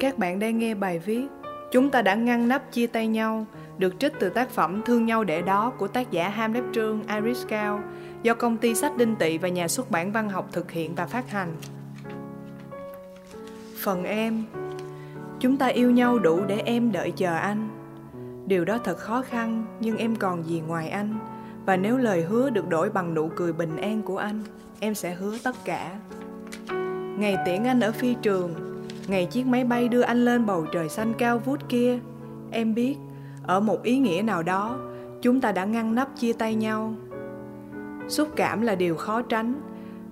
Các bạn đang nghe bài viết Chúng ta đã ngăn nắp chia tay nhau được trích từ tác phẩm Thương nhau để đó của tác giả Ham Trương Iris Cao do công ty sách Đinh Tị và nhà xuất bản văn học thực hiện và phát hành. Phần em Chúng ta yêu nhau đủ để em đợi chờ anh. Điều đó thật khó khăn nhưng em còn gì ngoài anh và nếu lời hứa được đổi bằng nụ cười bình an của anh, em sẽ hứa tất cả. Ngày tiễn anh ở phi trường, ngày chiếc máy bay đưa anh lên bầu trời xanh cao vút kia, em biết, ở một ý nghĩa nào đó, chúng ta đã ngăn nắp chia tay nhau. Xúc cảm là điều khó tránh,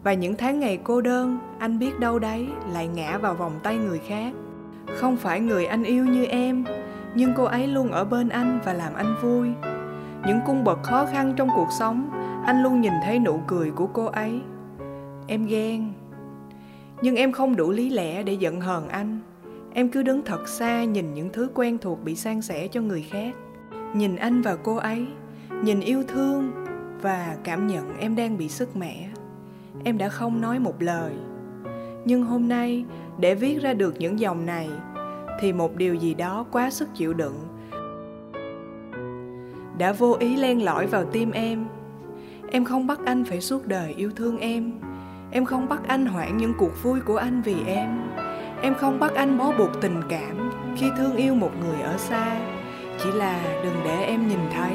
và những tháng ngày cô đơn, anh biết đâu đấy lại ngã vào vòng tay người khác. Không phải người anh yêu như em, nhưng cô ấy luôn ở bên anh và làm anh vui. Những cung bậc khó khăn trong cuộc sống, anh luôn nhìn thấy nụ cười của cô ấy. Em ghen, nhưng em không đủ lý lẽ để giận hờn anh. Em cứ đứng thật xa nhìn những thứ quen thuộc bị san sẻ cho người khác. Nhìn anh và cô ấy, nhìn yêu thương và cảm nhận em đang bị sức mẻ. Em đã không nói một lời. Nhưng hôm nay, để viết ra được những dòng này, thì một điều gì đó quá sức chịu đựng. Đã vô ý len lỏi vào tim em. Em không bắt anh phải suốt đời yêu thương em em không bắt anh hoãn những cuộc vui của anh vì em. Em không bắt anh bó buộc tình cảm khi thương yêu một người ở xa. Chỉ là đừng để em nhìn thấy.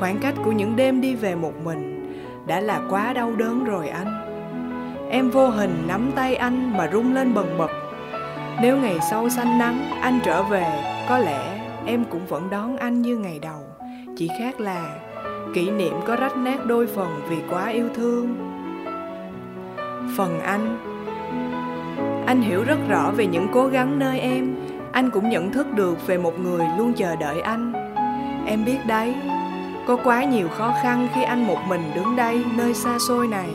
Khoảng cách của những đêm đi về một mình đã là quá đau đớn rồi anh. Em vô hình nắm tay anh mà rung lên bần bật. Nếu ngày sau xanh nắng anh trở về, có lẽ em cũng vẫn đón anh như ngày đầu. Chỉ khác là kỷ niệm có rách nát đôi phần vì quá yêu thương phần anh. Anh hiểu rất rõ về những cố gắng nơi em. Anh cũng nhận thức được về một người luôn chờ đợi anh. Em biết đấy, có quá nhiều khó khăn khi anh một mình đứng đây nơi xa xôi này.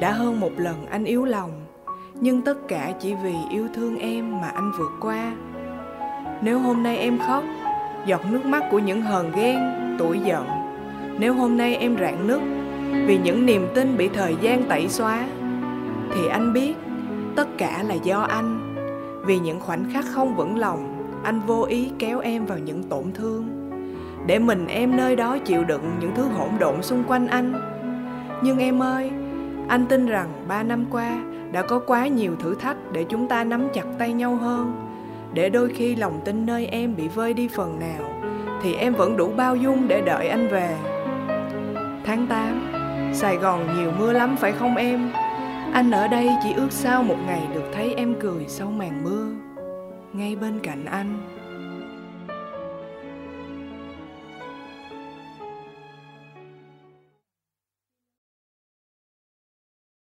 Đã hơn một lần anh yếu lòng, nhưng tất cả chỉ vì yêu thương em mà anh vượt qua. Nếu hôm nay em khóc, giọt nước mắt của những hờn ghen, tuổi giận. Nếu hôm nay em rạn nứt, vì những niềm tin bị thời gian tẩy xóa thì anh biết, tất cả là do anh. Vì những khoảnh khắc không vững lòng, anh vô ý kéo em vào những tổn thương. Để mình em nơi đó chịu đựng những thứ hỗn độn xung quanh anh. Nhưng em ơi, anh tin rằng ba năm qua đã có quá nhiều thử thách để chúng ta nắm chặt tay nhau hơn. Để đôi khi lòng tin nơi em bị vơi đi phần nào, thì em vẫn đủ bao dung để đợi anh về. Tháng 8 Sài Gòn nhiều mưa lắm phải không em? Anh ở đây chỉ ước sao một ngày được thấy em cười sau màn mưa. Ngay bên cạnh anh